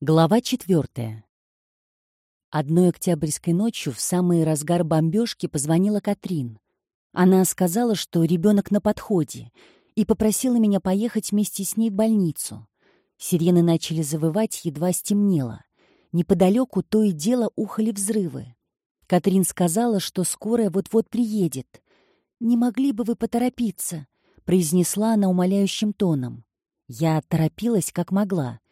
Глава четвертая. Одной октябрьской ночью в самый разгар бомбежки позвонила Катрин. Она сказала, что ребенок на подходе, и попросила меня поехать вместе с ней в больницу. Сирены начали завывать, едва стемнело. Неподалеку то и дело ухали взрывы. Катрин сказала, что скорая вот-вот приедет. «Не могли бы вы поторопиться?» — произнесла она умоляющим тоном. Я торопилась, как могла —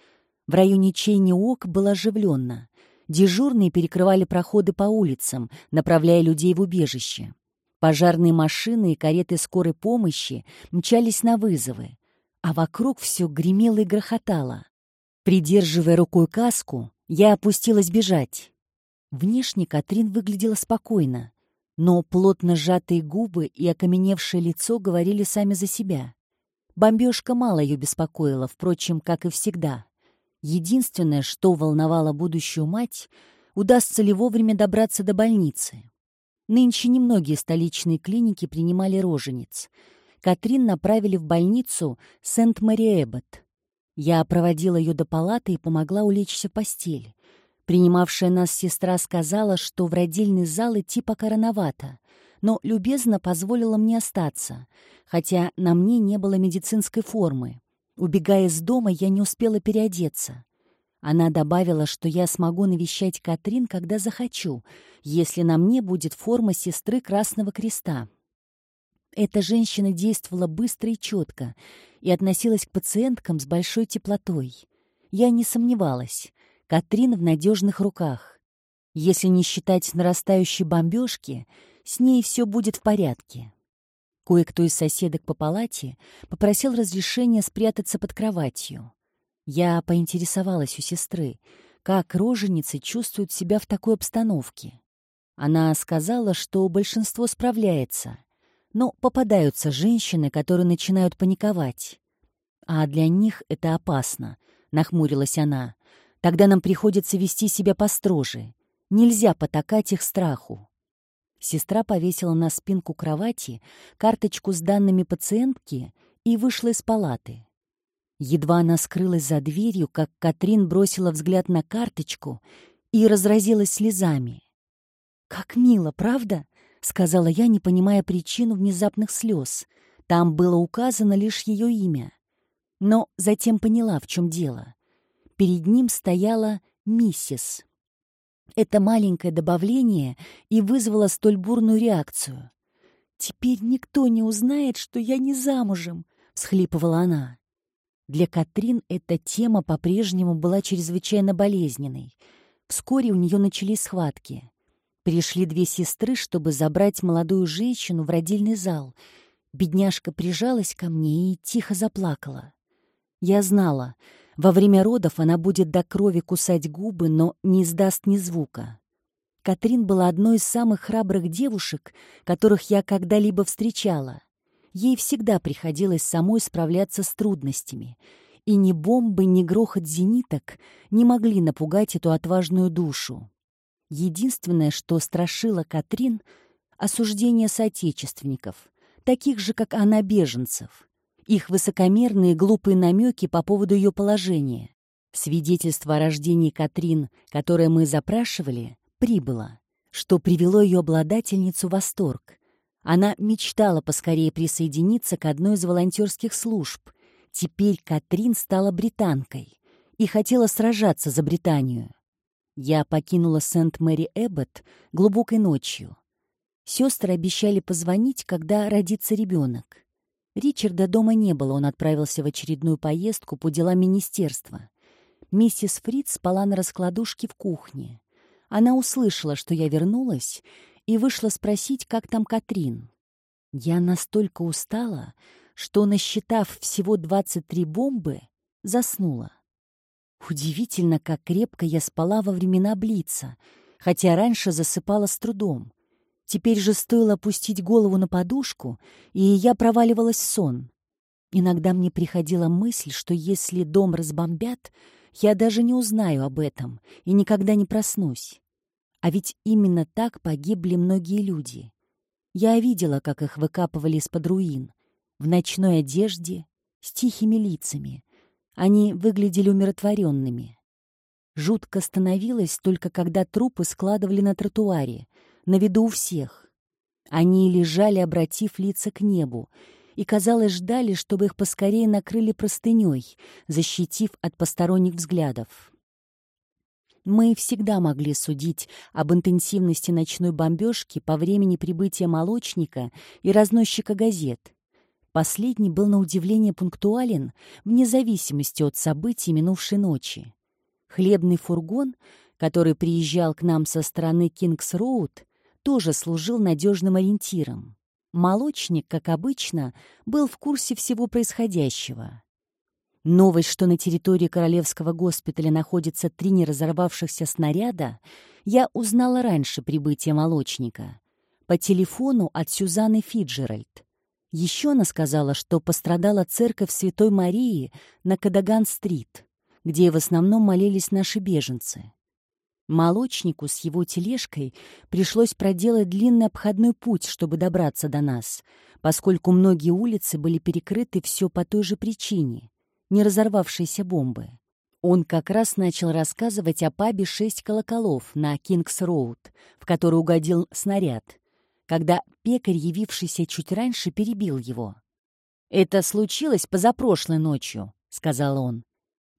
в районе Чейни-Ок было оживленно. Дежурные перекрывали проходы по улицам, направляя людей в убежище. Пожарные машины и кареты скорой помощи мчались на вызовы, а вокруг все гремело и грохотало. Придерживая рукой каску, я опустилась бежать. Внешне Катрин выглядела спокойно, но плотно сжатые губы и окаменевшее лицо говорили сами за себя. Бомбежка мало ее беспокоила, впрочем, как и всегда. Единственное, что волновало будущую мать, удастся ли вовремя добраться до больницы. Нынче немногие столичные клиники принимали рожениц. Катрин направили в больницу Сент-Мэри-Эббот. Я проводила ее до палаты и помогла улечься в постель. Принимавшая нас сестра сказала, что в родильный зал идти пока рановато, но любезно позволила мне остаться, хотя на мне не было медицинской формы. Убегая из дома, я не успела переодеться. Она добавила, что я смогу навещать Катрин, когда захочу, если на мне будет форма сестры Красного Креста. Эта женщина действовала быстро и четко и относилась к пациенткам с большой теплотой. Я не сомневалась. Катрин в надежных руках. Если не считать нарастающей бомбежки, с ней все будет в порядке. Кое-кто из соседок по палате попросил разрешения спрятаться под кроватью. Я поинтересовалась у сестры, как роженицы чувствуют себя в такой обстановке. Она сказала, что большинство справляется, но попадаются женщины, которые начинают паниковать. «А для них это опасно», — нахмурилась она. «Тогда нам приходится вести себя построже. Нельзя потакать их страху». Сестра повесила на спинку кровати карточку с данными пациентки и вышла из палаты. Едва она скрылась за дверью, как Катрин бросила взгляд на карточку и разразилась слезами. «Как мило, правда?» — сказала я, не понимая причину внезапных слез. Там было указано лишь ее имя. Но затем поняла, в чем дело. Перед ним стояла миссис. Это маленькое добавление и вызвало столь бурную реакцию. «Теперь никто не узнает, что я не замужем», — всхлипывала она. Для Катрин эта тема по-прежнему была чрезвычайно болезненной. Вскоре у нее начались схватки. Пришли две сестры, чтобы забрать молодую женщину в родильный зал. Бедняжка прижалась ко мне и тихо заплакала. Я знала, во время родов она будет до крови кусать губы, но не издаст ни звука. Катрин была одной из самых храбрых девушек, которых я когда-либо встречала. Ей всегда приходилось самой справляться с трудностями, и ни бомбы, ни грохот зениток не могли напугать эту отважную душу. Единственное, что страшило Катрин — осуждение соотечественников, таких же, как она, беженцев их высокомерные глупые намеки по поводу ее положения. Свидетельство о рождении Катрин, которое мы запрашивали, прибыло, что привело ее обладательницу в восторг. Она мечтала поскорее присоединиться к одной из волонтерских служб. Теперь Катрин стала британкой и хотела сражаться за Британию. Я покинула Сент-Мэри-Эббот глубокой ночью. Сестры обещали позвонить, когда родится ребенок. Ричарда дома не было, он отправился в очередную поездку по делам министерства. Миссис Фриц спала на раскладушке в кухне. Она услышала, что я вернулась, и вышла спросить, как там Катрин. Я настолько устала, что, насчитав всего 23 бомбы, заснула. Удивительно, как крепко я спала во времена Блица, хотя раньше засыпала с трудом. Теперь же стоило опустить голову на подушку, и я проваливалась в сон. Иногда мне приходила мысль, что если дом разбомбят, я даже не узнаю об этом и никогда не проснусь. А ведь именно так погибли многие люди. Я видела, как их выкапывали из-под руин, в ночной одежде, с тихими лицами. Они выглядели умиротворенными. Жутко становилось только когда трупы складывали на тротуаре, на виду у всех. Они лежали, обратив лица к небу, и, казалось, ждали, чтобы их поскорее накрыли простыней, защитив от посторонних взглядов. Мы всегда могли судить об интенсивности ночной бомбежки по времени прибытия молочника и разносчика газет. Последний был на удивление пунктуален вне зависимости от событий минувшей ночи. Хлебный фургон, который приезжал к нам со стороны Кингс-Роуд, тоже служил надежным ориентиром. Молочник, как обычно, был в курсе всего происходящего. Новость, что на территории Королевского госпиталя находится три неразорвавшихся снаряда, я узнала раньше прибытия молочника. По телефону от Сюзанны Фиджеральд. Еще она сказала, что пострадала церковь Святой Марии на Кадаган-стрит, где в основном молились наши беженцы. Молочнику с его тележкой пришлось проделать длинный обходной путь, чтобы добраться до нас, поскольку многие улицы были перекрыты все по той же причине не разорвавшейся бомбы. Он как раз начал рассказывать о пабе «Шесть колоколов» на Кингс-Роуд, в который угодил снаряд, когда пекарь, явившийся чуть раньше, перебил его. «Это случилось позапрошлой ночью», — сказал он.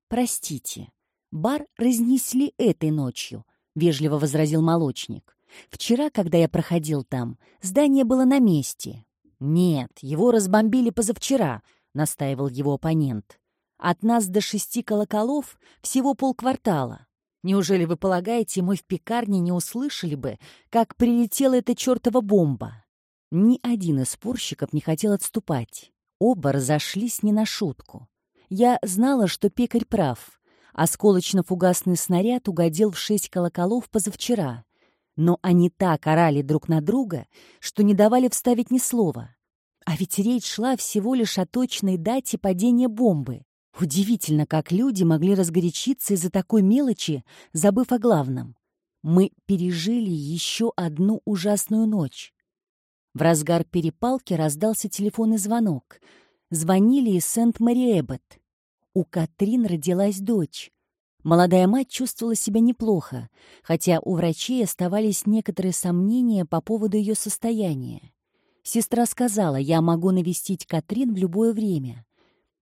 «Простите, бар разнесли этой ночью», — вежливо возразил молочник. «Вчера, когда я проходил там, здание было на месте». «Нет, его разбомбили позавчера», — настаивал его оппонент. От нас до шести колоколов всего полквартала. Неужели вы полагаете, мы в пекарне не услышали бы, как прилетела эта чертова бомба? Ни один из спорщиков не хотел отступать. Оба разошлись не на шутку. Я знала, что пекарь прав. Осколочно-фугасный снаряд угодил в шесть колоколов позавчера. Но они так орали друг на друга, что не давали вставить ни слова. А ведь речь шла всего лишь о точной дате падения бомбы. Удивительно, как люди могли разгорячиться из-за такой мелочи, забыв о главном. Мы пережили еще одну ужасную ночь. В разгар перепалки раздался телефонный звонок. Звонили из Сент-Мэри-Эббот. У Катрин родилась дочь. Молодая мать чувствовала себя неплохо, хотя у врачей оставались некоторые сомнения по поводу ее состояния. Сестра сказала, я могу навестить Катрин в любое время.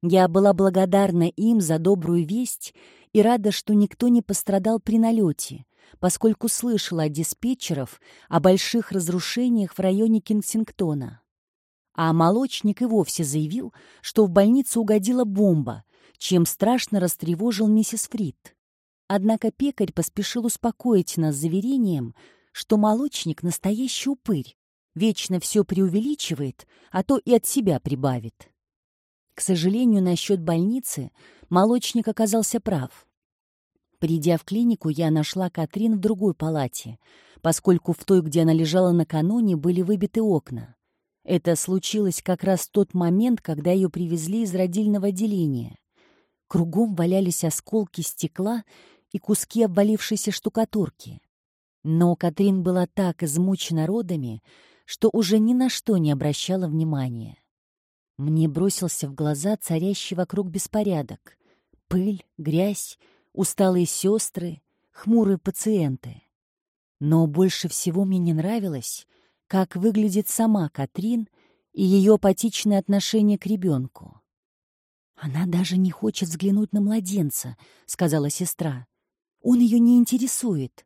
Я была благодарна им за добрую весть и рада, что никто не пострадал при налете, поскольку слышала от диспетчеров о больших разрушениях в районе Кингсингтона. А молочник и вовсе заявил, что в больницу угодила бомба, чем страшно растревожил миссис Фрид. Однако пекарь поспешил успокоить нас заверением, что молочник — настоящий упырь, вечно все преувеличивает, а то и от себя прибавит. К сожалению, насчет больницы молочник оказался прав. Придя в клинику, я нашла Катрин в другой палате, поскольку в той, где она лежала накануне, были выбиты окна. Это случилось как раз в тот момент, когда ее привезли из родильного отделения. Кругом валялись осколки стекла и куски обвалившейся штукатурки. Но Катрин была так измучена родами, что уже ни на что не обращала внимания. Мне бросился в глаза царящий вокруг беспорядок. Пыль, грязь, усталые сестры, хмурые пациенты. Но больше всего мне не нравилось, как выглядит сама Катрин и ее апатичное отношение к ребенку. «Она даже не хочет взглянуть на младенца», — сказала сестра. «Он ее не интересует».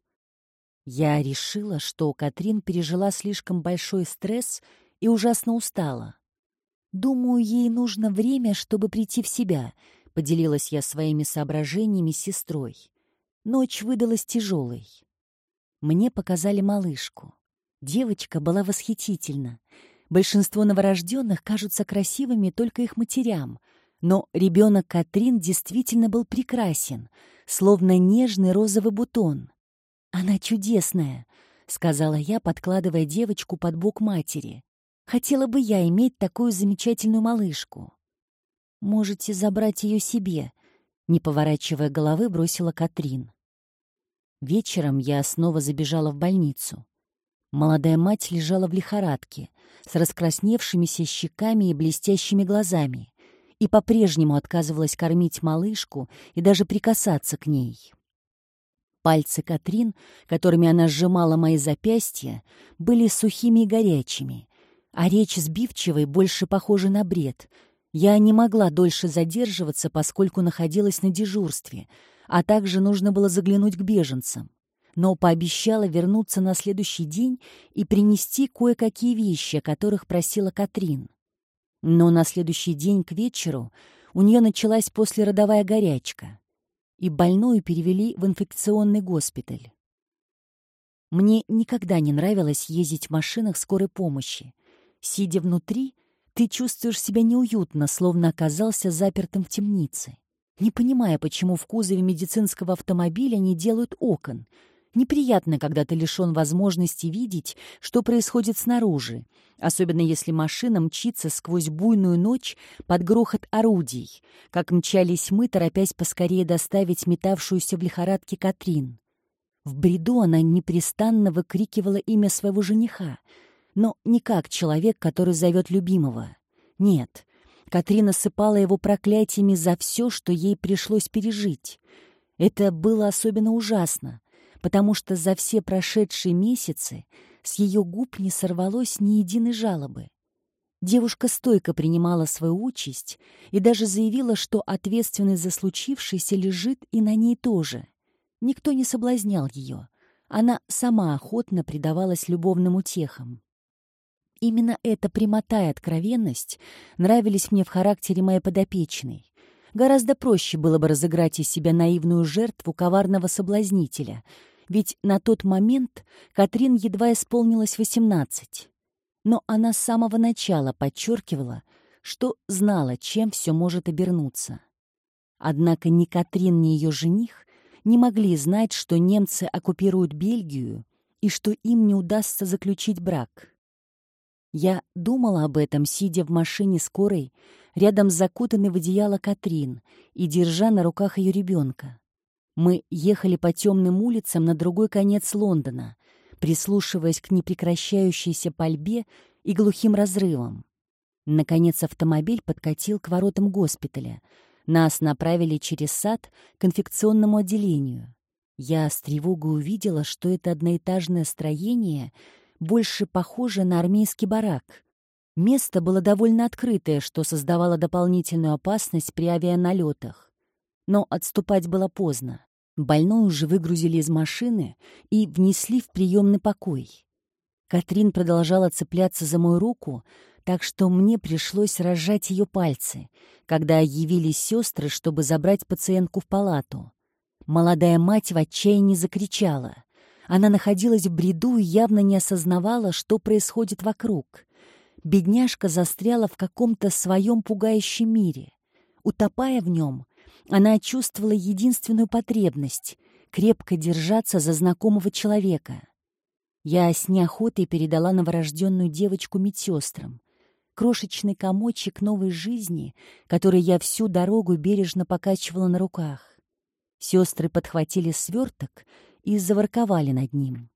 Я решила, что Катрин пережила слишком большой стресс и ужасно устала. «Думаю, ей нужно время, чтобы прийти в себя», — поделилась я своими соображениями с сестрой. Ночь выдалась тяжелой. Мне показали малышку. Девочка была восхитительна. Большинство новорожденных кажутся красивыми только их матерям, но ребенок Катрин действительно был прекрасен, словно нежный розовый бутон. «Она чудесная», — сказала я, подкладывая девочку под бок матери. Хотела бы я иметь такую замечательную малышку. Можете забрать ее себе, не поворачивая головы, бросила Катрин. Вечером я снова забежала в больницу. Молодая мать лежала в лихорадке, с раскрасневшимися щеками и блестящими глазами, и по-прежнему отказывалась кормить малышку и даже прикасаться к ней. Пальцы Катрин, которыми она сжимала мои запястья, были сухими и горячими, а речь сбивчивой больше похожа на бред. Я не могла дольше задерживаться, поскольку находилась на дежурстве, а также нужно было заглянуть к беженцам. Но пообещала вернуться на следующий день и принести кое-какие вещи, о которых просила Катрин. Но на следующий день к вечеру у нее началась послеродовая горячка, и больную перевели в инфекционный госпиталь. Мне никогда не нравилось ездить в машинах скорой помощи. Сидя внутри, ты чувствуешь себя неуютно, словно оказался запертым в темнице. Не понимая, почему в кузове медицинского автомобиля не делают окон — Неприятно, когда ты лишен возможности видеть, что происходит снаружи, особенно если машина мчится сквозь буйную ночь под грохот орудий, как мчались мы, торопясь поскорее доставить метавшуюся в лихорадке Катрин. В бреду она непрестанно выкрикивала имя своего жениха, но не как человек, который зовет любимого. Нет, Катрина сыпала его проклятиями за все, что ей пришлось пережить. Это было особенно ужасно — потому что за все прошедшие месяцы с ее губ не сорвалось ни единой жалобы. Девушка стойко принимала свою участь и даже заявила, что ответственность за случившееся лежит и на ней тоже. Никто не соблазнял ее. Она сама охотно предавалась любовным утехам. Именно эта прямота и откровенность нравились мне в характере моей подопечной. Гораздо проще было бы разыграть из себя наивную жертву коварного соблазнителя — ведь на тот момент Катрин едва исполнилось восемнадцать. Но она с самого начала подчеркивала, что знала, чем все может обернуться. Однако ни Катрин, ни ее жених не могли знать, что немцы оккупируют Бельгию и что им не удастся заключить брак. Я думала об этом, сидя в машине скорой, рядом с в одеяло Катрин и держа на руках ее ребенка. Мы ехали по темным улицам на другой конец Лондона, прислушиваясь к непрекращающейся пальбе и глухим разрывам. Наконец автомобиль подкатил к воротам госпиталя. Нас направили через сад к инфекционному отделению. Я с тревогой увидела, что это одноэтажное строение больше похоже на армейский барак. Место было довольно открытое, что создавало дополнительную опасность при авианалетах. Но отступать было поздно. Больной уже выгрузили из машины и внесли в приемный покой. Катрин продолжала цепляться за мою руку, так что мне пришлось разжать ее пальцы, когда явились сестры, чтобы забрать пациентку в палату. Молодая мать в отчаянии закричала. Она находилась в бреду и явно не осознавала, что происходит вокруг. Бедняжка застряла в каком-то своем пугающем мире. Утопая в нем, она чувствовала единственную потребность — крепко держаться за знакомого человека. Я с неохотой передала новорожденную девочку медсестрам. Крошечный комочек новой жизни, который я всю дорогу бережно покачивала на руках. Сестры подхватили сверток и заворковали над ним.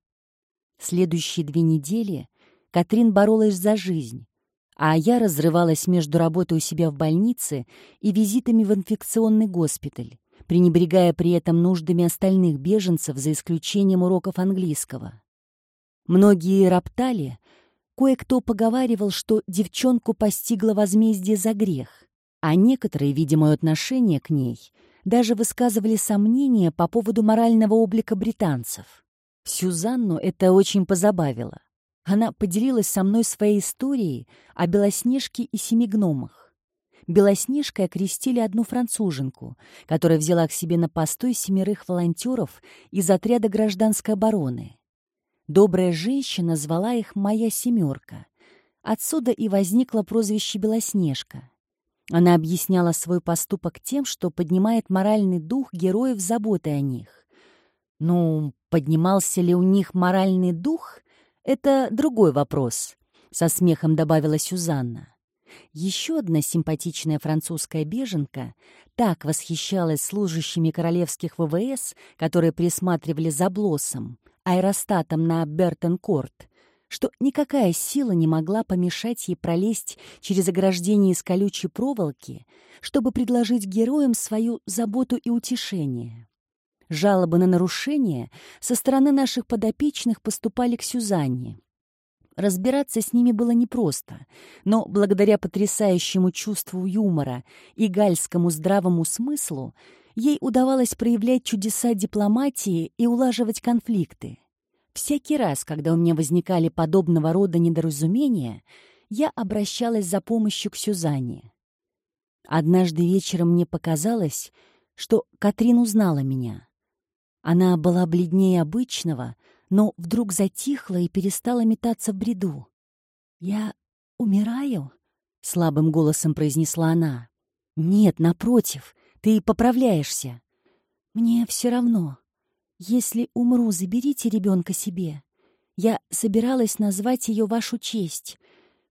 Следующие две недели Катрин боролась за жизнь, а я разрывалась между работой у себя в больнице и визитами в инфекционный госпиталь, пренебрегая при этом нуждами остальных беженцев за исключением уроков английского. Многие роптали, кое-кто поговаривал, что девчонку постигло возмездие за грех, а некоторые, видя мое отношение к ней, даже высказывали сомнения по поводу морального облика британцев. Сюзанну это очень позабавило. Она поделилась со мной своей историей о Белоснежке и семи гномах. Белоснежкой окрестили одну француженку, которая взяла к себе на постой семерых волонтеров из отряда гражданской обороны. Добрая женщина звала их «Моя семерка». Отсюда и возникло прозвище Белоснежка. Она объясняла свой поступок тем, что поднимает моральный дух героев заботы о них. Ну, поднимался ли у них моральный дух, «Это другой вопрос», — со смехом добавила Сюзанна. Еще одна симпатичная французская беженка так восхищалась служащими королевских ВВС, которые присматривали за Блоссом, аэростатом на Бертон-Корт, что никакая сила не могла помешать ей пролезть через ограждение из колючей проволоки, чтобы предложить героям свою заботу и утешение. Жалобы на нарушения со стороны наших подопечных поступали к Сюзанне. Разбираться с ними было непросто, но благодаря потрясающему чувству юмора и гальскому здравому смыслу ей удавалось проявлять чудеса дипломатии и улаживать конфликты. Всякий раз, когда у меня возникали подобного рода недоразумения, я обращалась за помощью к Сюзанне. Однажды вечером мне показалось, что Катрин узнала меня. Она была бледнее обычного, но вдруг затихла и перестала метаться в бреду. «Я умираю?» — слабым голосом произнесла она. «Нет, напротив, ты поправляешься. Мне все равно. Если умру, заберите ребенка себе. Я собиралась назвать ее вашу честь.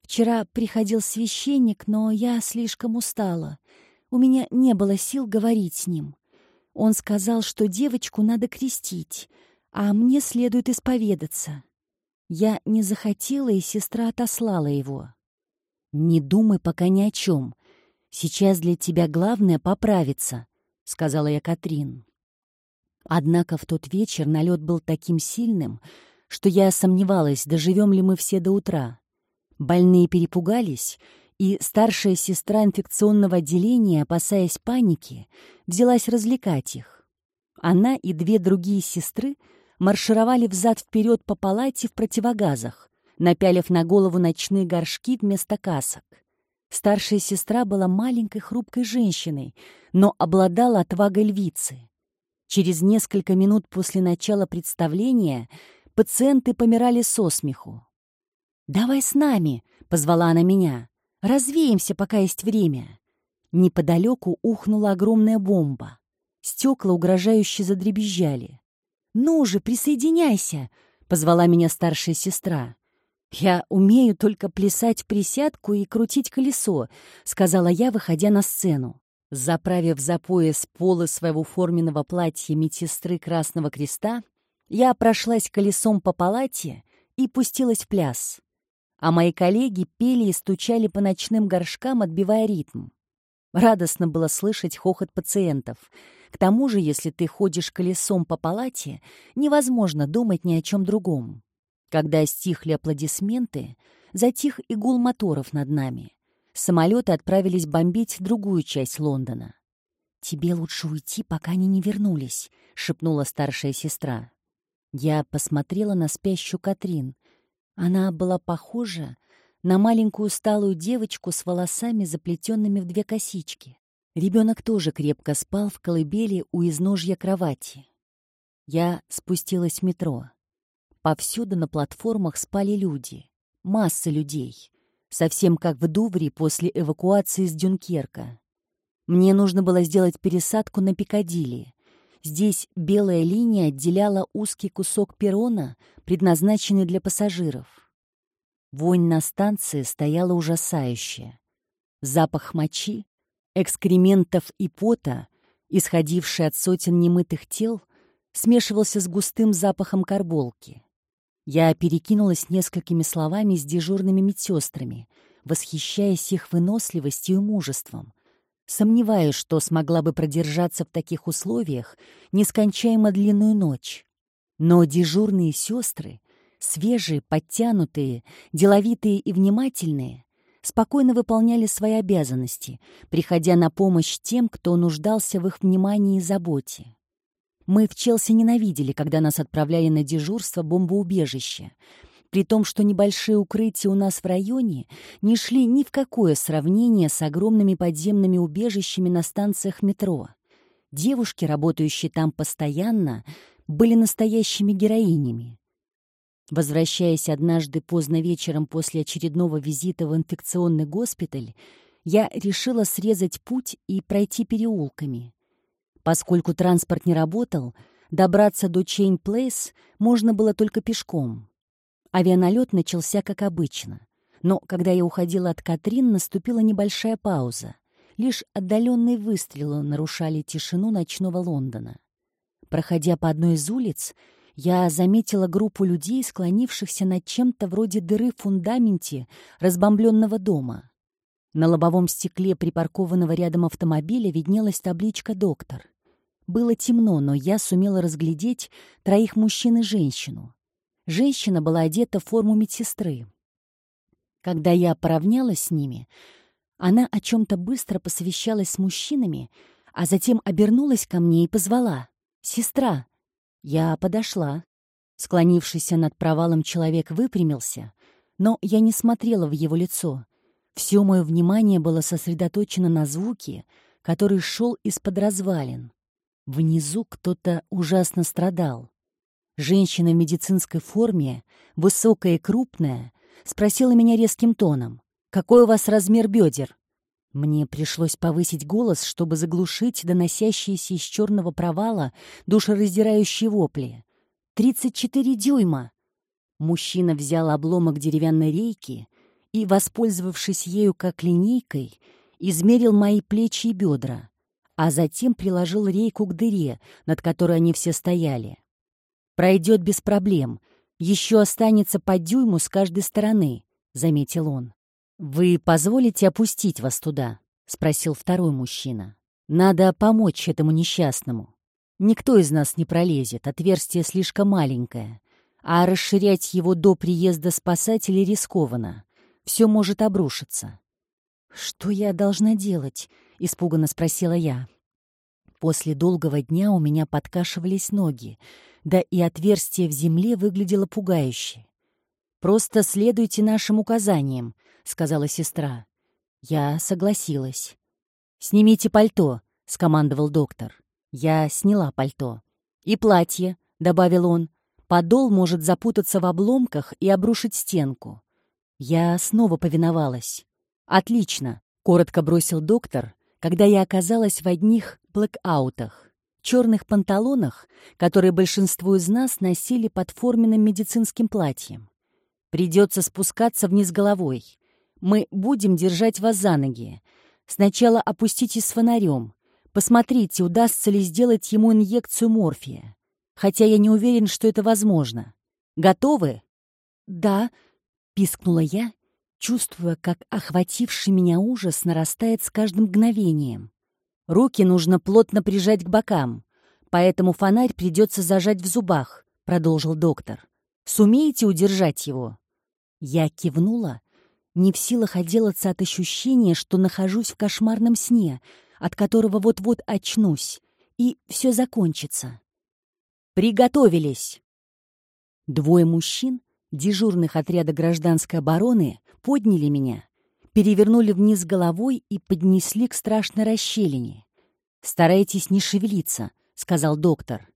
Вчера приходил священник, но я слишком устала. У меня не было сил говорить с ним. Он сказал, что девочку надо крестить, а мне следует исповедаться. Я не захотела, и сестра отослала его. «Не думай пока ни о чем. Сейчас для тебя главное — поправиться», — сказала я Катрин. Однако в тот вечер налет был таким сильным, что я сомневалась, доживем ли мы все до утра. Больные перепугались, и старшая сестра инфекционного отделения, опасаясь паники, взялась развлекать их. Она и две другие сестры маршировали взад-вперед по палате в противогазах, напялив на голову ночные горшки вместо касок. Старшая сестра была маленькой хрупкой женщиной, но обладала отвагой львицы. Через несколько минут после начала представления пациенты помирали со смеху. «Давай с нами!» — позвала она меня. «Развеемся, пока есть время». Неподалеку ухнула огромная бомба. Стекла угрожающе задребезжали. «Ну же, присоединяйся!» — позвала меня старшая сестра. «Я умею только плясать присядку и крутить колесо», — сказала я, выходя на сцену. Заправив за пояс полы своего форменного платья медсестры Красного Креста, я прошлась колесом по палате и пустилась в пляс а мои коллеги пели и стучали по ночным горшкам, отбивая ритм. Радостно было слышать хохот пациентов. К тому же, если ты ходишь колесом по палате, невозможно думать ни о чем другом. Когда стихли аплодисменты, затих и гул моторов над нами. Самолеты отправились бомбить другую часть Лондона. «Тебе лучше уйти, пока они не вернулись», — шепнула старшая сестра. Я посмотрела на спящую Катрин, она была похожа на маленькую сталую девочку с волосами, заплетенными в две косички. Ребенок тоже крепко спал в колыбели у изножья кровати. Я спустилась в метро. Повсюду на платформах спали люди. Масса людей. Совсем как в Дувре после эвакуации из Дюнкерка. Мне нужно было сделать пересадку на Пикадилли. Здесь белая линия отделяла узкий кусок перрона, предназначенный для пассажиров. Вонь на станции стояла ужасающая. Запах мочи, экскрементов и пота, исходивший от сотен немытых тел, смешивался с густым запахом карболки. Я перекинулась несколькими словами с дежурными медсестрами, восхищаясь их выносливостью и мужеством, Сомневаюсь, что смогла бы продержаться в таких условиях нескончаемо длинную ночь. Но дежурные сестры, свежие, подтянутые, деловитые и внимательные, спокойно выполняли свои обязанности, приходя на помощь тем, кто нуждался в их внимании и заботе. Мы в Челси ненавидели, когда нас отправляли на дежурство бомбоубежище, при том, что небольшие укрытия у нас в районе не шли ни в какое сравнение с огромными подземными убежищами на станциях метро. Девушки, работающие там постоянно, были настоящими героинями. Возвращаясь однажды поздно вечером после очередного визита в инфекционный госпиталь, я решила срезать путь и пройти переулками. Поскольку транспорт не работал, добраться до Чейн Плейс можно было только пешком. Авианалет начался как обычно. Но когда я уходила от Катрин, наступила небольшая пауза. Лишь отдаленные выстрелы нарушали тишину ночного Лондона. Проходя по одной из улиц, я заметила группу людей, склонившихся над чем-то вроде дыры в фундаменте разбомбленного дома. На лобовом стекле припаркованного рядом автомобиля виднелась табличка «Доктор». Было темно, но я сумела разглядеть троих мужчин и женщину. Женщина была одета в форму медсестры. Когда я поравнялась с ними, она о чем-то быстро посовещалась с мужчинами, а затем обернулась ко мне и позвала. «Сестра!» Я подошла. Склонившийся над провалом человек выпрямился, но я не смотрела в его лицо. Все мое внимание было сосредоточено на звуке, который шел из-под развалин. Внизу кто-то ужасно страдал. Женщина в медицинской форме, высокая и крупная, спросила меня резким тоном. «Какой у вас размер бедер?» Мне пришлось повысить голос, чтобы заглушить доносящиеся из черного провала душераздирающие вопли. «Тридцать четыре дюйма!» Мужчина взял обломок деревянной рейки и, воспользовавшись ею как линейкой, измерил мои плечи и бедра, а затем приложил рейку к дыре, над которой они все стояли. «Пройдет без проблем. Еще останется по дюйму с каждой стороны», — заметил он. «Вы позволите опустить вас туда?» — спросил второй мужчина. «Надо помочь этому несчастному. Никто из нас не пролезет, отверстие слишком маленькое, а расширять его до приезда спасателей рискованно. Все может обрушиться». «Что я должна делать?» — испуганно спросила я. После долгого дня у меня подкашивались ноги, да и отверстие в земле выглядело пугающе. «Просто следуйте нашим указаниям», — сказала сестра. Я согласилась. «Снимите пальто», — скомандовал доктор. Я сняла пальто. «И платье», — добавил он. «Подол может запутаться в обломках и обрушить стенку». Я снова повиновалась. «Отлично», — коротко бросил доктор, когда я оказалась в одних блэкаутах, черных панталонах, которые большинство из нас носили под форменным медицинским платьем. Придется спускаться вниз головой. Мы будем держать вас за ноги. Сначала опуститесь с фонарем. Посмотрите, удастся ли сделать ему инъекцию морфия. Хотя я не уверен, что это возможно. Готовы? Да, пискнула я, чувствуя, как охвативший меня ужас нарастает с каждым мгновением. Руки нужно плотно прижать к бокам, поэтому фонарь придется зажать в зубах, продолжил доктор. Сумеете удержать его? Я кивнула, не в силах отделаться от ощущения, что нахожусь в кошмарном сне, от которого вот-вот очнусь, и все закончится. «Приготовились!» Двое мужчин, дежурных отряда гражданской обороны, подняли меня, перевернули вниз головой и поднесли к страшной расщелине. «Старайтесь не шевелиться», — сказал доктор.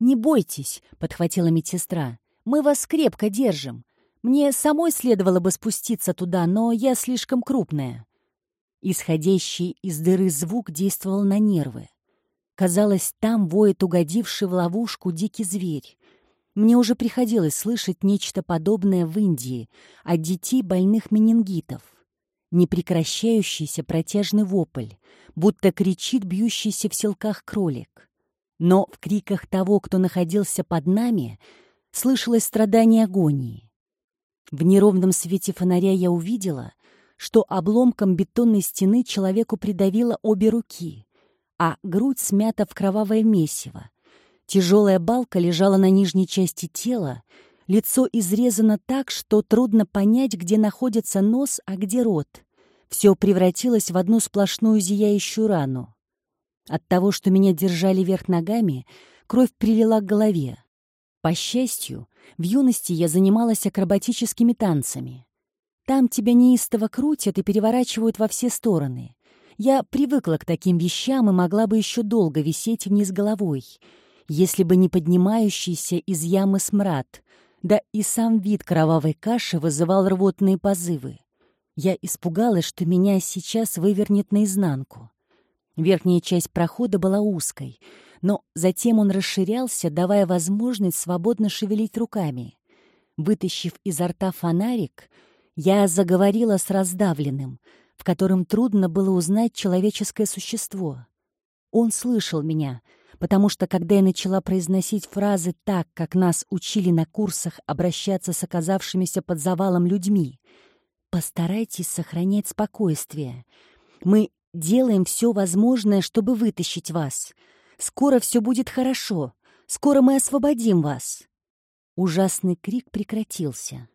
«Не бойтесь», — подхватила медсестра. «Мы вас крепко держим. Мне самой следовало бы спуститься туда, но я слишком крупная. Исходящий из дыры звук действовал на нервы. Казалось, там воет угодивший в ловушку дикий зверь. Мне уже приходилось слышать нечто подобное в Индии от детей больных менингитов. Непрекращающийся протяжный вопль, будто кричит бьющийся в селках кролик. Но в криках того, кто находился под нами, слышалось страдание агонии. В неровном свете фонаря я увидела, что обломком бетонной стены человеку придавило обе руки, а грудь смята в кровавое месиво. Тяжелая балка лежала на нижней части тела, лицо изрезано так, что трудно понять, где находится нос, а где рот. Все превратилось в одну сплошную зияющую рану. От того, что меня держали вверх ногами, кровь прилила к голове. По счастью, в юности я занималась акробатическими танцами. Там тебя неистово крутят и переворачивают во все стороны. Я привыкла к таким вещам и могла бы еще долго висеть вниз головой, если бы не поднимающийся из ямы смрад, да и сам вид кровавой каши вызывал рвотные позывы. Я испугалась, что меня сейчас вывернет наизнанку. Верхняя часть прохода была узкой — но затем он расширялся, давая возможность свободно шевелить руками. Вытащив изо рта фонарик, я заговорила с раздавленным, в котором трудно было узнать человеческое существо. Он слышал меня, потому что, когда я начала произносить фразы так, как нас учили на курсах обращаться с оказавшимися под завалом людьми, «Постарайтесь сохранять спокойствие. Мы делаем все возможное, чтобы вытащить вас. Скоро все будет хорошо. Скоро мы освободим вас!» Ужасный крик прекратился.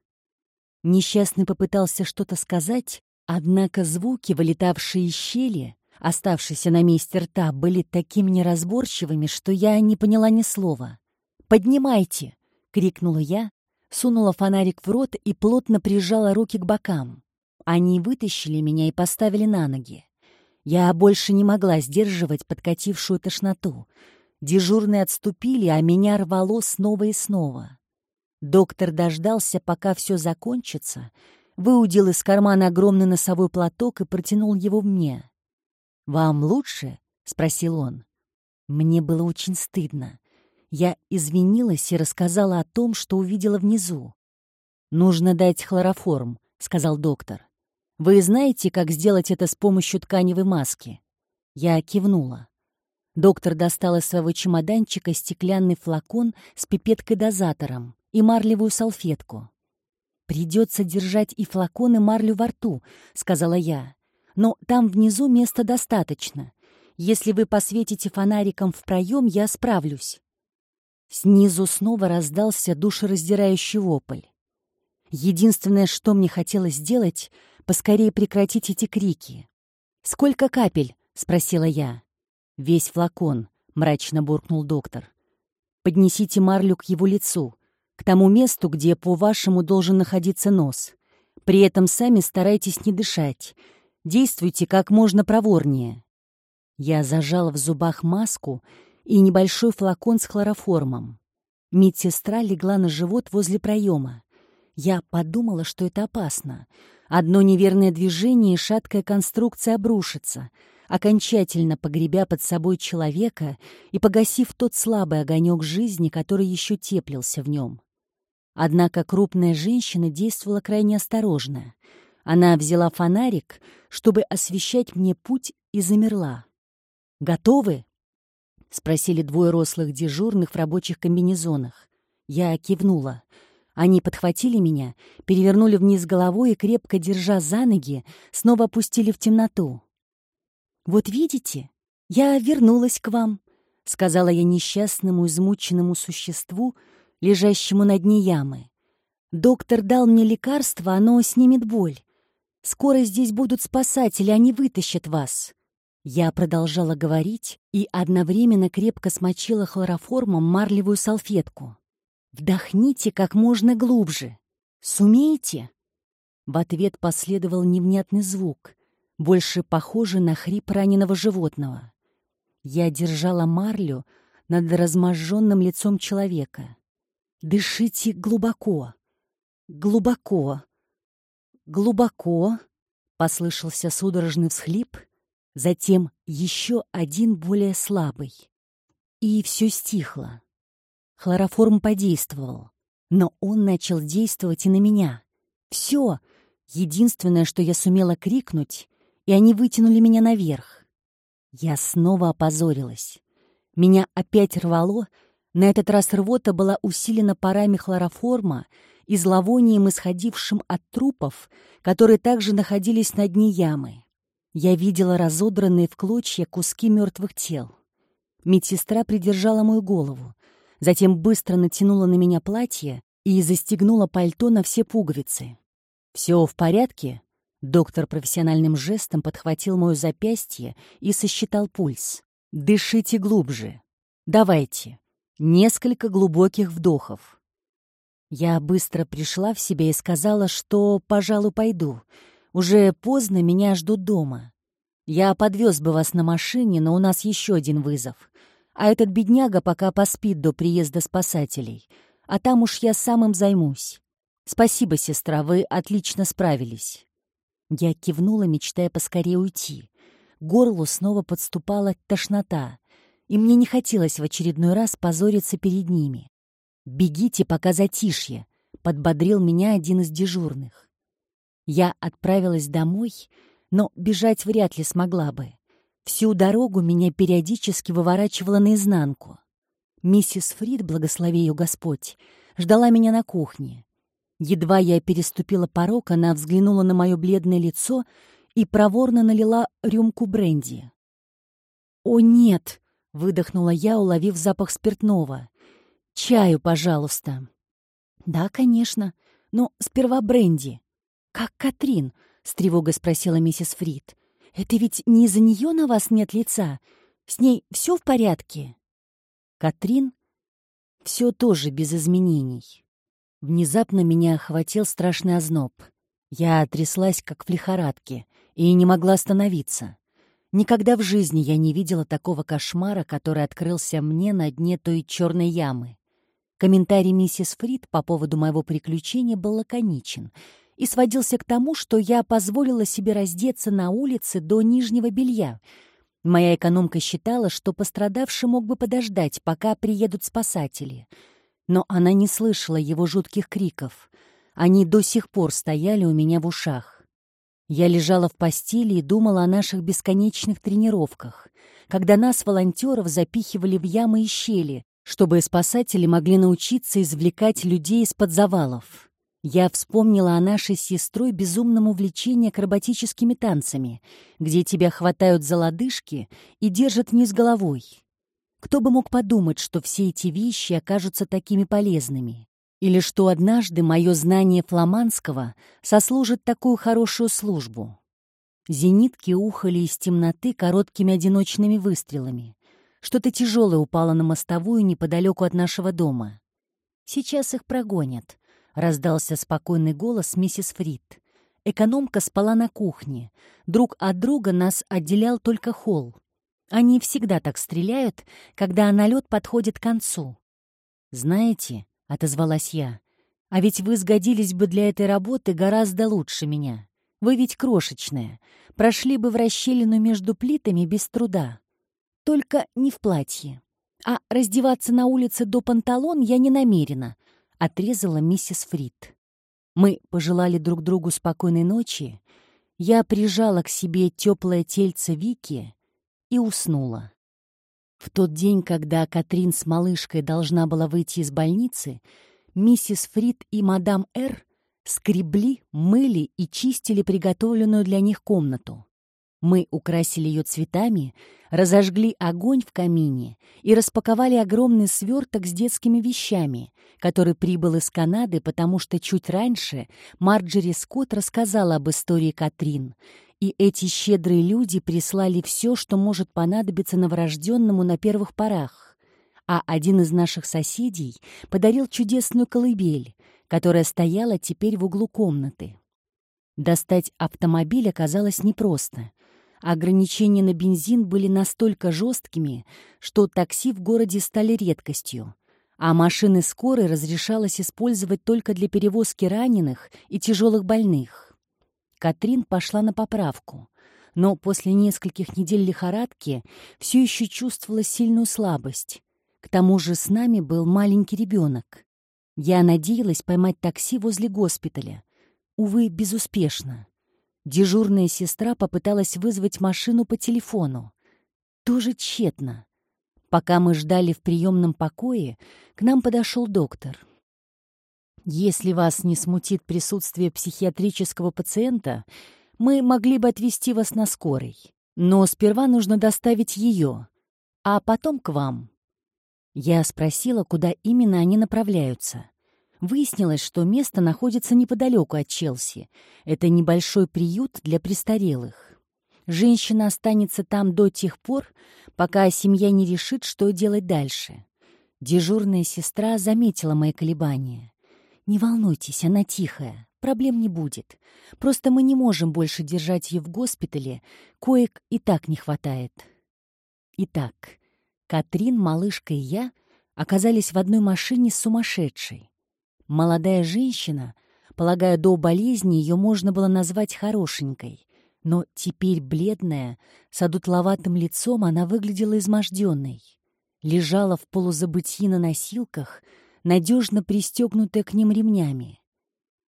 Несчастный попытался что-то сказать, однако звуки, вылетавшие из щели, оставшиеся на месте рта, были такими неразборчивыми, что я не поняла ни слова. «Поднимайте!» — крикнула я, сунула фонарик в рот и плотно прижала руки к бокам. Они вытащили меня и поставили на ноги. Я больше не могла сдерживать подкатившую тошноту. Дежурные отступили, а меня рвало снова и снова. Доктор дождался, пока все закончится, выудил из кармана огромный носовой платок и протянул его мне. «Вам лучше?» — спросил он. Мне было очень стыдно. Я извинилась и рассказала о том, что увидела внизу. «Нужно дать хлороформ», — сказал доктор. «Вы знаете, как сделать это с помощью тканевой маски?» Я кивнула. Доктор достал из своего чемоданчика стеклянный флакон с пипеткой-дозатором и марлевую салфетку. «Придется держать и флакон, и марлю во рту», — сказала я. «Но там внизу места достаточно. Если вы посветите фонариком в проем, я справлюсь». Снизу снова раздался душераздирающий вопль. Единственное, что мне хотелось сделать, поскорее прекратить эти крики. «Сколько капель?» — спросила я. «Весь флакон», — мрачно буркнул доктор. «Поднесите марлю к его лицу к тому месту, где, по-вашему, должен находиться нос. При этом сами старайтесь не дышать. Действуйте как можно проворнее. Я зажала в зубах маску и небольшой флакон с хлороформом. Медсестра легла на живот возле проема. Я подумала, что это опасно. Одно неверное движение, и шаткая конструкция обрушится, окончательно погребя под собой человека и погасив тот слабый огонек жизни, который еще теплился в нем. Однако крупная женщина действовала крайне осторожно. Она взяла фонарик, чтобы освещать мне путь, и замерла. «Готовы?» — спросили двое рослых дежурных в рабочих комбинезонах. Я кивнула. Они подхватили меня, перевернули вниз головой и, крепко держа за ноги, снова опустили в темноту. «Вот видите, я вернулась к вам», — сказала я несчастному, измученному существу, — лежащему на дне ямы. «Доктор дал мне лекарство, оно снимет боль. Скоро здесь будут спасатели, они вытащат вас». Я продолжала говорить и одновременно крепко смочила хлороформом марлевую салфетку. «Вдохните как можно глубже. Сумеете?» В ответ последовал невнятный звук, больше похожий на хрип раненого животного. Я держала марлю над разможженным лицом человека. Дышите глубоко, глубоко, глубоко, послышался судорожный всхлип, затем еще один более слабый. И все стихло. Хлороформ подействовал, но он начал действовать и на меня. Все, единственное, что я сумела крикнуть, и они вытянули меня наверх. Я снова опозорилась. Меня опять рвало, на этот раз рвота была усилена парами хлороформа и зловонием, исходившим от трупов, которые также находились на дне ямы. Я видела разодранные в клочья куски мертвых тел. Медсестра придержала мою голову, затем быстро натянула на меня платье и застегнула пальто на все пуговицы. «Все в порядке?» Доктор профессиональным жестом подхватил мое запястье и сосчитал пульс. «Дышите глубже. Давайте. Несколько глубоких вдохов. Я быстро пришла в себя и сказала, что, пожалуй, пойду. Уже поздно, меня ждут дома. Я подвез бы вас на машине, но у нас еще один вызов. А этот бедняга пока поспит до приезда спасателей. А там уж я самым займусь. Спасибо, сестра, вы отлично справились. Я кивнула, мечтая поскорее уйти. Горлу снова подступала тошнота и мне не хотелось в очередной раз позориться перед ними. «Бегите, пока затишье», — подбодрил меня один из дежурных. Я отправилась домой, но бежать вряд ли смогла бы. Всю дорогу меня периодически выворачивало наизнанку. Миссис Фрид, благослови ее Господь, ждала меня на кухне. Едва я переступила порог, она взглянула на мое бледное лицо и проворно налила рюмку бренди. «О, нет!» — выдохнула я, уловив запах спиртного. «Чаю, пожалуйста». «Да, конечно. Но сперва бренди». «Как Катрин?» — с тревогой спросила миссис Фрид. «Это ведь не из-за нее на вас нет лица? С ней все в порядке?» Катрин все тоже без изменений. Внезапно меня охватил страшный озноб. Я тряслась, как в лихорадке, и не могла остановиться. Никогда в жизни я не видела такого кошмара, который открылся мне на дне той черной ямы. Комментарий миссис Фрид по поводу моего приключения был лаконичен и сводился к тому, что я позволила себе раздеться на улице до нижнего белья — Моя экономка считала, что пострадавший мог бы подождать, пока приедут спасатели. Но она не слышала его жутких криков. Они до сих пор стояли у меня в ушах. Я лежала в постели и думала о наших бесконечных тренировках, когда нас, волонтеров, запихивали в ямы и щели, чтобы спасатели могли научиться извлекать людей из-под завалов. Я вспомнила о нашей с сестрой безумном увлечении акробатическими танцами, где тебя хватают за лодыжки и держат вниз головой. Кто бы мог подумать, что все эти вещи окажутся такими полезными? Или что однажды мое знание фламандского сослужит такую хорошую службу? Зенитки ухали из темноты короткими одиночными выстрелами. Что-то тяжелое упало на мостовую неподалеку от нашего дома. Сейчас их прогонят, — раздался спокойный голос миссис Фрид. Экономка спала на кухне. Друг от друга нас отделял только холл. Они всегда так стреляют, когда налет подходит к концу. «Знаете», — отозвалась я, — «а ведь вы сгодились бы для этой работы гораздо лучше меня. Вы ведь крошечная, прошли бы в расщелину между плитами без труда. Только не в платье. А раздеваться на улице до панталон я не намерена, отрезала миссис Фрид. Мы пожелали друг другу спокойной ночи. Я прижала к себе теплое тельце Вики и уснула. В тот день, когда Катрин с малышкой должна была выйти из больницы, миссис Фрид и мадам Р скребли, мыли и чистили приготовленную для них комнату. Мы украсили ее цветами, разожгли огонь в камине и распаковали огромный сверток с детскими вещами, который прибыл из Канады, потому что чуть раньше Марджери Скотт рассказала об истории Катрин, и эти щедрые люди прислали все, что может понадобиться новорожденному на первых порах. А один из наших соседей подарил чудесную колыбель, которая стояла теперь в углу комнаты. Достать автомобиль оказалось непросто — Ограничения на бензин были настолько жесткими, что такси в городе стали редкостью, а машины скорой разрешалось использовать только для перевозки раненых и тяжелых больных. Катрин пошла на поправку, но после нескольких недель лихорадки все еще чувствовала сильную слабость. К тому же с нами был маленький ребенок. Я надеялась поймать такси возле госпиталя. Увы, безуспешно. Дежурная сестра попыталась вызвать машину по телефону. Тоже тщетно. Пока мы ждали в приемном покое, к нам подошел доктор. «Если вас не смутит присутствие психиатрического пациента, мы могли бы отвезти вас на скорой. Но сперва нужно доставить ее, а потом к вам». Я спросила, куда именно они направляются. Выяснилось, что место находится неподалеку от Челси. Это небольшой приют для престарелых. Женщина останется там до тех пор, пока семья не решит, что делать дальше. Дежурная сестра заметила мои колебания. «Не волнуйтесь, она тихая, проблем не будет. Просто мы не можем больше держать ее в госпитале, коек и так не хватает». Итак, Катрин, малышка и я оказались в одной машине с сумасшедшей. Молодая женщина, полагая, до болезни ее можно было назвать хорошенькой, но теперь бледная, с одутловатым лицом она выглядела изможденной. Лежала в полузабытии на носилках, надежно пристегнутая к ним ремнями.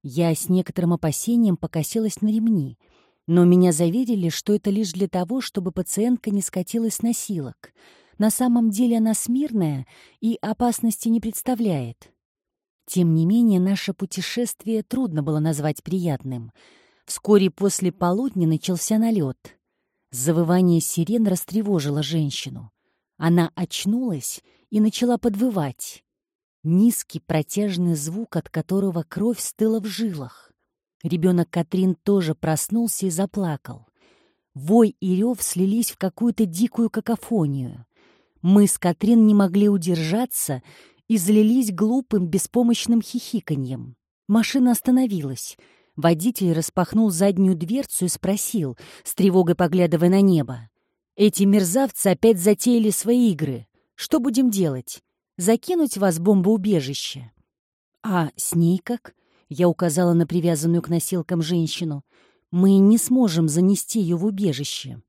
Я с некоторым опасением покосилась на ремни, но меня заверили, что это лишь для того, чтобы пациентка не скатилась с носилок. На самом деле она смирная и опасности не представляет. Тем не менее, наше путешествие трудно было назвать приятным. Вскоре после полудня начался налет. Завывание сирен растревожило женщину. Она очнулась и начала подвывать. Низкий протяжный звук, от которого кровь стыла в жилах. Ребенок Катрин тоже проснулся и заплакал. Вой и рев слились в какую-то дикую какофонию. Мы с Катрин не могли удержаться и залились глупым, беспомощным хихиканьем. Машина остановилась. Водитель распахнул заднюю дверцу и спросил, с тревогой поглядывая на небо. «Эти мерзавцы опять затеяли свои игры. Что будем делать? Закинуть вас в бомбоубежище?» «А с ней как?» — я указала на привязанную к носилкам женщину — мы не сможем занести ее в убежище.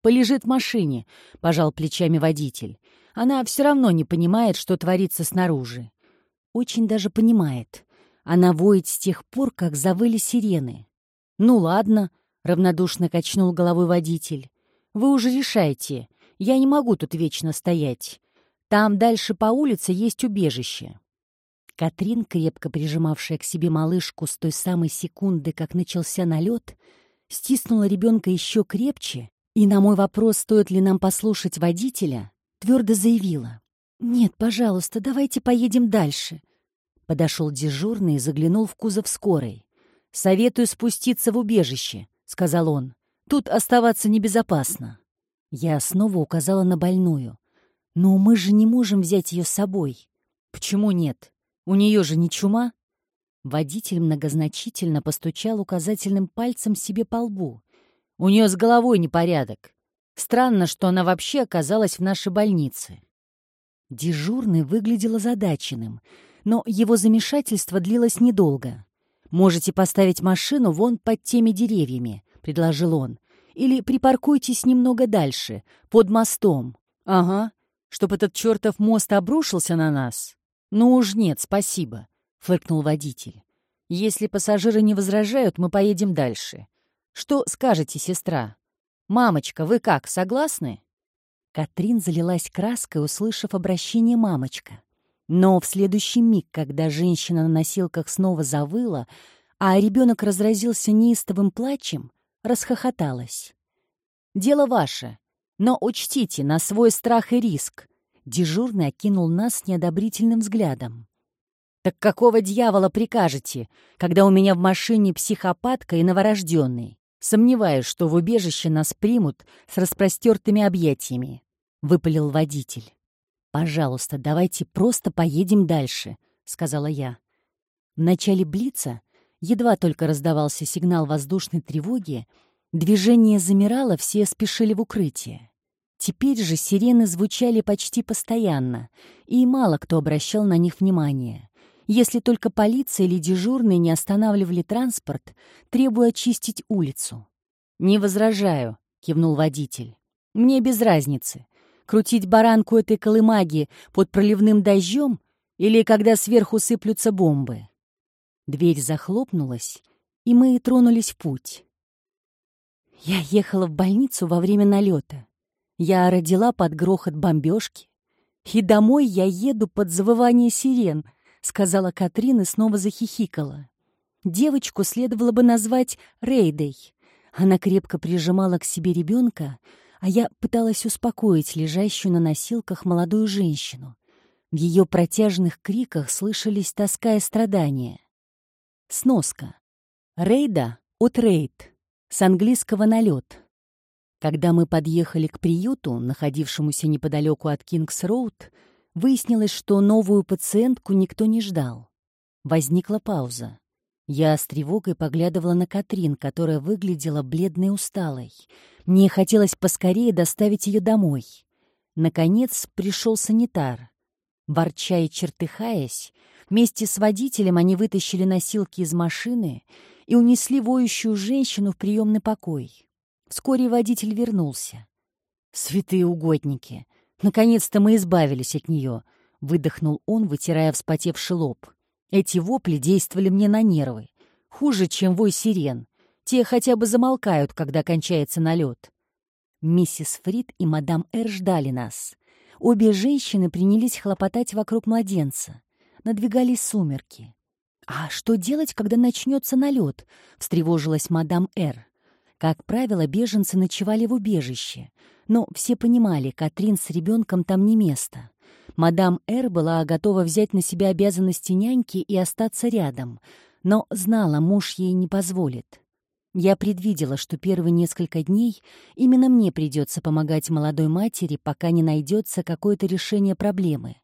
«Полежит в машине», — пожал плечами водитель. «Она все равно не понимает, что творится снаружи». «Очень даже понимает. Она воет с тех пор, как завыли сирены». «Ну ладно», — равнодушно качнул головой водитель. «Вы уже решайте. Я не могу тут вечно стоять. Там дальше по улице есть убежище. Катрин, крепко прижимавшая к себе малышку с той самой секунды, как начался налет, стиснула ребенка еще крепче и на мой вопрос, стоит ли нам послушать водителя, твердо заявила. «Нет, пожалуйста, давайте поедем дальше». Подошел дежурный и заглянул в кузов скорой. «Советую спуститься в убежище», — сказал он. «Тут оставаться небезопасно». Я снова указала на больную. «Но мы же не можем взять ее с собой». «Почему нет? У нее же не чума?» Водитель многозначительно постучал указательным пальцем себе по лбу. «У нее с головой непорядок. Странно, что она вообще оказалась в нашей больнице». Дежурный выглядел озадаченным, но его замешательство длилось недолго. «Можете поставить машину вон под теми деревьями», — предложил он. «Или припаркуйтесь немного дальше, под мостом». «Ага, чтоб этот чертов мост обрушился на нас». «Ну уж нет, спасибо», — фыркнул водитель. «Если пассажиры не возражают, мы поедем дальше. Что скажете, сестра? Мамочка, вы как, согласны?» Катрин залилась краской, услышав обращение «мамочка». Но в следующий миг, когда женщина на носилках снова завыла, а ребенок разразился неистовым плачем, расхохоталась. «Дело ваше, но учтите на свой страх и риск. Дежурный окинул нас неодобрительным взглядом. «Так какого дьявола прикажете, когда у меня в машине психопатка и новорожденный? Сомневаюсь, что в убежище нас примут с распростертыми объятиями», — выпалил водитель. «Пожалуйста, давайте просто поедем дальше», — сказала я. В начале Блица едва только раздавался сигнал воздушной тревоги, движение замирало, все спешили в укрытие. Теперь же сирены звучали почти постоянно, и мало кто обращал на них внимание. Если только полиция или дежурные не останавливали транспорт, требуя очистить улицу. «Не возражаю», — кивнул водитель. «Мне без разницы. Крутить баранку этой колымаги под проливным дождем или когда сверху сыплются бомбы». Дверь захлопнулась, и мы тронулись в путь. Я ехала в больницу во время налета. Я родила под грохот бомбежки. И домой я еду под завывание сирен, сказала Катрин и снова захихикала. Девочку следовало бы назвать Рейдой. Она крепко прижимала к себе ребенка, а я пыталась успокоить лежащую на носилках молодую женщину. В ее протяжных криках слышались тоска и страдания. Сноска. Рейда от рейд. С английского налет. Когда мы подъехали к приюту, находившемуся неподалеку от Кингс-Роуд, выяснилось, что новую пациентку никто не ждал. Возникла пауза. Я с тревогой поглядывала на Катрин, которая выглядела бледной и усталой. Мне хотелось поскорее доставить ее домой. Наконец пришел санитар. Ворча и чертыхаясь, вместе с водителем они вытащили носилки из машины и унесли воющую женщину в приемный покой. Вскоре водитель вернулся. «Святые угодники! Наконец-то мы избавились от нее!» — выдохнул он, вытирая вспотевший лоб. «Эти вопли действовали мне на нервы. Хуже, чем вой сирен. Те хотя бы замолкают, когда кончается налет». Миссис Фрид и мадам Эр ждали нас. Обе женщины принялись хлопотать вокруг младенца. Надвигались сумерки. «А что делать, когда начнется налет?» — встревожилась мадам Эр. Как правило, беженцы ночевали в убежище, но все понимали, Катрин с ребенком там не место. Мадам Эр была готова взять на себя обязанности няньки и остаться рядом, но знала, муж ей не позволит. Я предвидела, что первые несколько дней именно мне придется помогать молодой матери, пока не найдется какое-то решение проблемы.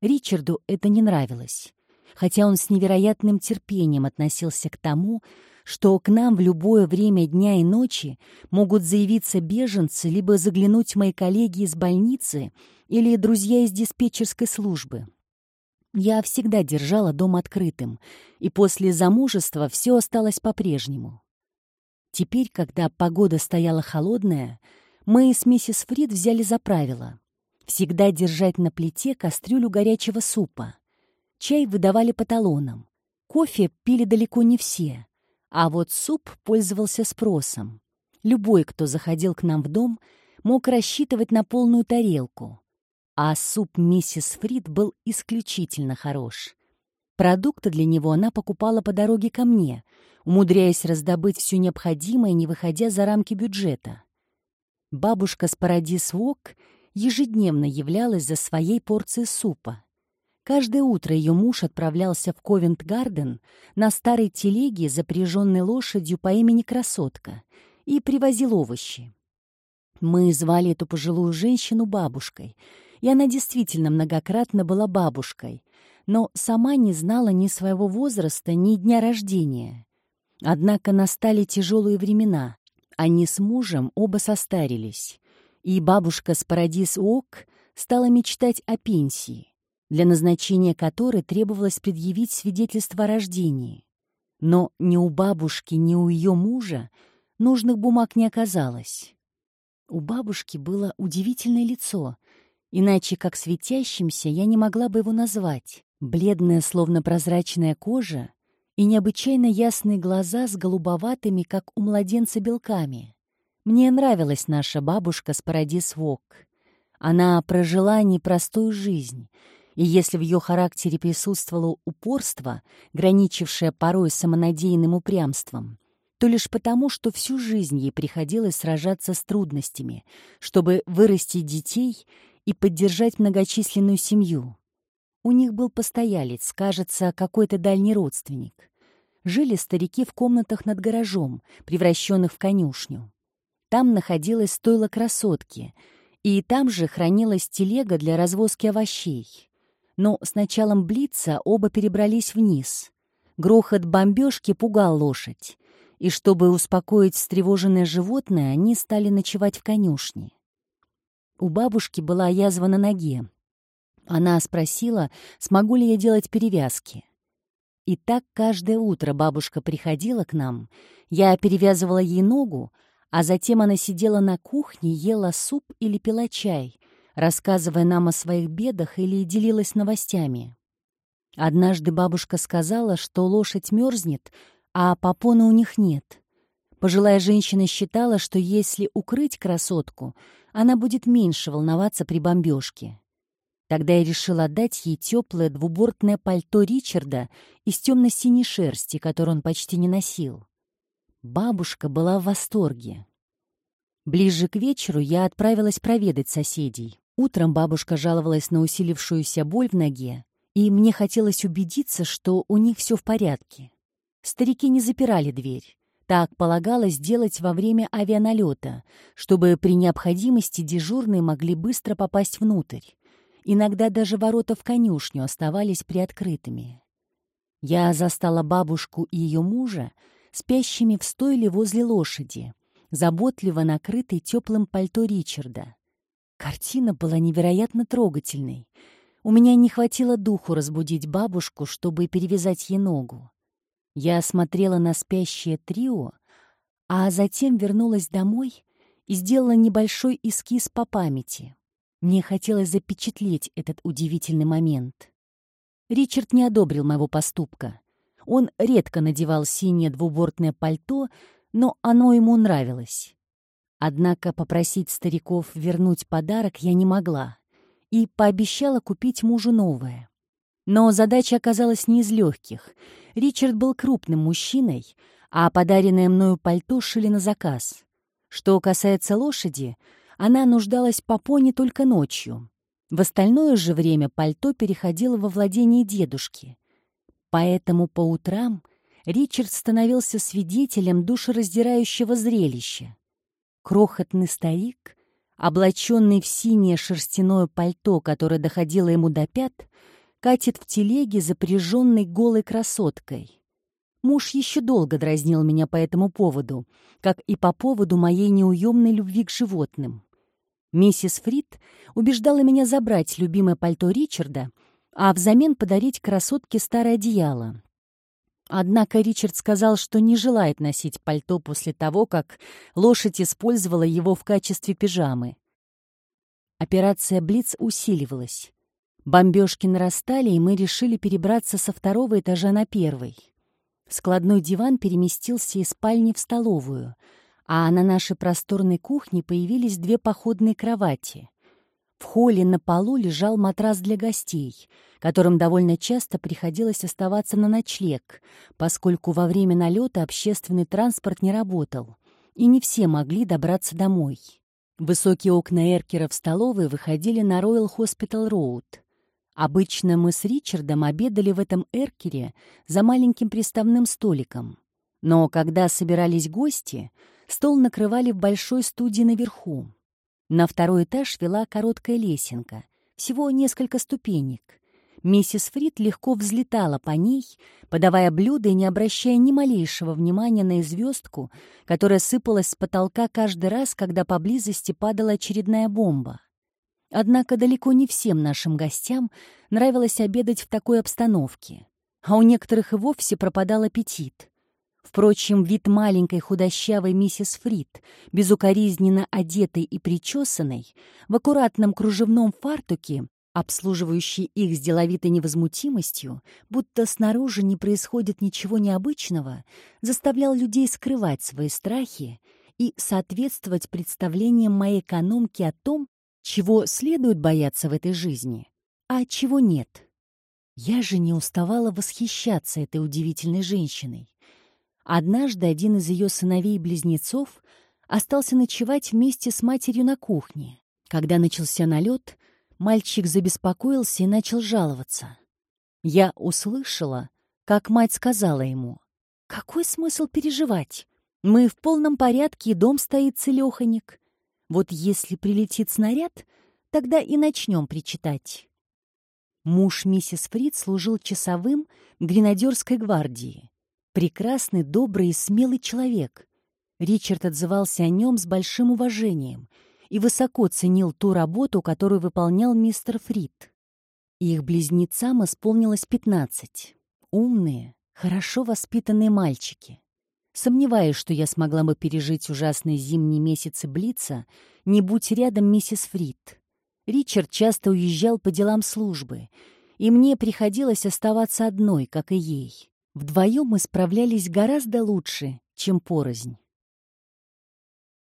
Ричарду это не нравилось, хотя он с невероятным терпением относился к тому, что к нам в любое время дня и ночи могут заявиться беженцы либо заглянуть мои коллеги из больницы или друзья из диспетчерской службы. Я всегда держала дом открытым, и после замужества все осталось по-прежнему. Теперь, когда погода стояла холодная, мы с миссис Фрид взяли за правило всегда держать на плите кастрюлю горячего супа. Чай выдавали по талонам. Кофе пили далеко не все, а вот суп пользовался спросом. Любой, кто заходил к нам в дом, мог рассчитывать на полную тарелку. А суп миссис Фрид был исключительно хорош. Продукты для него она покупала по дороге ко мне — умудряясь раздобыть все необходимое, не выходя за рамки бюджета. Бабушка с Парадис Вок ежедневно являлась за своей порцией супа. Каждое утро ее муж отправлялся в Ковент-Гарден на старой телеге, запряженной лошадью по имени Красотка, и привозил овощи. Мы звали эту пожилую женщину бабушкой, и она действительно многократно была бабушкой, но сама не знала ни своего возраста, ни дня рождения. Однако настали тяжелые времена. Они с мужем оба состарились. И бабушка с Парадис Ок стала мечтать о пенсии, для назначения которой требовалось предъявить свидетельство о рождении. Но ни у бабушки, ни у ее мужа нужных бумаг не оказалось. У бабушки было удивительное лицо, иначе как светящимся я не могла бы его назвать. Бледная, словно прозрачная кожа, и необычайно ясные глаза с голубоватыми, как у младенца, белками. Мне нравилась наша бабушка с Парадис Вок. Она прожила непростую жизнь, и если в ее характере присутствовало упорство, граничившее порой самонадеянным упрямством, то лишь потому, что всю жизнь ей приходилось сражаться с трудностями, чтобы вырастить детей и поддержать многочисленную семью. У них был постоялец, кажется, какой-то дальний родственник. Жили старики в комнатах над гаражом, превращенных в конюшню. Там находилась стойло красотки, и там же хранилась телега для развозки овощей. Но с началом блица оба перебрались вниз. Грохот бомбежки пугал лошадь, и чтобы успокоить встревоженное животное, они стали ночевать в конюшне. У бабушки была язва на ноге, она спросила, смогу ли я делать перевязки. И так каждое утро бабушка приходила к нам, я перевязывала ей ногу, а затем она сидела на кухне, ела суп или пила чай, рассказывая нам о своих бедах или делилась новостями. Однажды бабушка сказала, что лошадь мерзнет, а попона у них нет. Пожилая женщина считала, что если укрыть красотку, она будет меньше волноваться при бомбежке. Тогда я решил отдать ей теплое двубортное пальто Ричарда из темно-синей шерсти, которое он почти не носил. Бабушка была в восторге. Ближе к вечеру я отправилась проведать соседей. Утром бабушка жаловалась на усилившуюся боль в ноге, и мне хотелось убедиться, что у них все в порядке. Старики не запирали дверь. Так полагалось делать во время авианалета, чтобы при необходимости дежурные могли быстро попасть внутрь. Иногда даже ворота в конюшню оставались приоткрытыми. Я застала бабушку и ее мужа спящими в стойле возле лошади, заботливо накрытой теплым пальто Ричарда. Картина была невероятно трогательной. У меня не хватило духу разбудить бабушку, чтобы перевязать ей ногу. Я смотрела на спящее трио, а затем вернулась домой и сделала небольшой эскиз по памяти. Мне хотелось запечатлеть этот удивительный момент. Ричард не одобрил моего поступка. Он редко надевал синее двубортное пальто, но оно ему нравилось. Однако попросить стариков вернуть подарок я не могла и пообещала купить мужу новое. Но задача оказалась не из легких. Ричард был крупным мужчиной, а подаренное мною пальто шили на заказ. Что касается лошади, она нуждалась по пони только ночью. В остальное же время пальто переходило во владение дедушки. Поэтому по утрам Ричард становился свидетелем душераздирающего зрелища. Крохотный старик, облаченный в синее шерстяное пальто, которое доходило ему до пят, катит в телеге, запряженной голой красоткой. Муж еще долго дразнил меня по этому поводу, как и по поводу моей неуемной любви к животным. Миссис Фрид убеждала меня забрать любимое пальто Ричарда, а взамен подарить красотке старое одеяло. Однако Ричард сказал, что не желает носить пальто после того, как лошадь использовала его в качестве пижамы. Операция «Блиц» усиливалась. Бомбежки нарастали, и мы решили перебраться со второго этажа на первый. Складной диван переместился из спальни в столовую, а на нашей просторной кухне появились две походные кровати. В холле на полу лежал матрас для гостей, которым довольно часто приходилось оставаться на ночлег, поскольку во время налета общественный транспорт не работал, и не все могли добраться домой. Высокие окна Эркера в столовой выходили на Роyal Hospital Road — Обычно мы с Ричардом обедали в этом эркере за маленьким приставным столиком. Но когда собирались гости, стол накрывали в большой студии наверху. На второй этаж вела короткая лесенка, всего несколько ступенек. Миссис Фрид легко взлетала по ней, подавая блюда и не обращая ни малейшего внимания на звездку, которая сыпалась с потолка каждый раз, когда поблизости падала очередная бомба. Однако далеко не всем нашим гостям нравилось обедать в такой обстановке, а у некоторых и вовсе пропадал аппетит. Впрочем, вид маленькой худощавой миссис Фрид, безукоризненно одетой и причесанной, в аккуратном кружевном фартуке, обслуживающей их с деловитой невозмутимостью, будто снаружи не происходит ничего необычного, заставлял людей скрывать свои страхи и соответствовать представлениям моей экономки о том, чего следует бояться в этой жизни, а чего нет. Я же не уставала восхищаться этой удивительной женщиной. Однажды один из ее сыновей-близнецов остался ночевать вместе с матерью на кухне. Когда начался налет, мальчик забеспокоился и начал жаловаться. Я услышала, как мать сказала ему, «Какой смысл переживать? Мы в полном порядке, и дом стоит целеханик. Вот если прилетит снаряд, тогда и начнем причитать. Муж миссис Фрид служил часовым гренадерской гвардии. Прекрасный, добрый и смелый человек. Ричард отзывался о нем с большим уважением и высоко ценил ту работу, которую выполнял мистер Фрид. Их близнецам исполнилось пятнадцать. Умные, хорошо воспитанные мальчики. Сомневаюсь, что я смогла бы пережить ужасные зимние месяцы Блица, не будь рядом миссис Фрид. Ричард часто уезжал по делам службы, и мне приходилось оставаться одной, как и ей. Вдвоем мы справлялись гораздо лучше, чем порознь.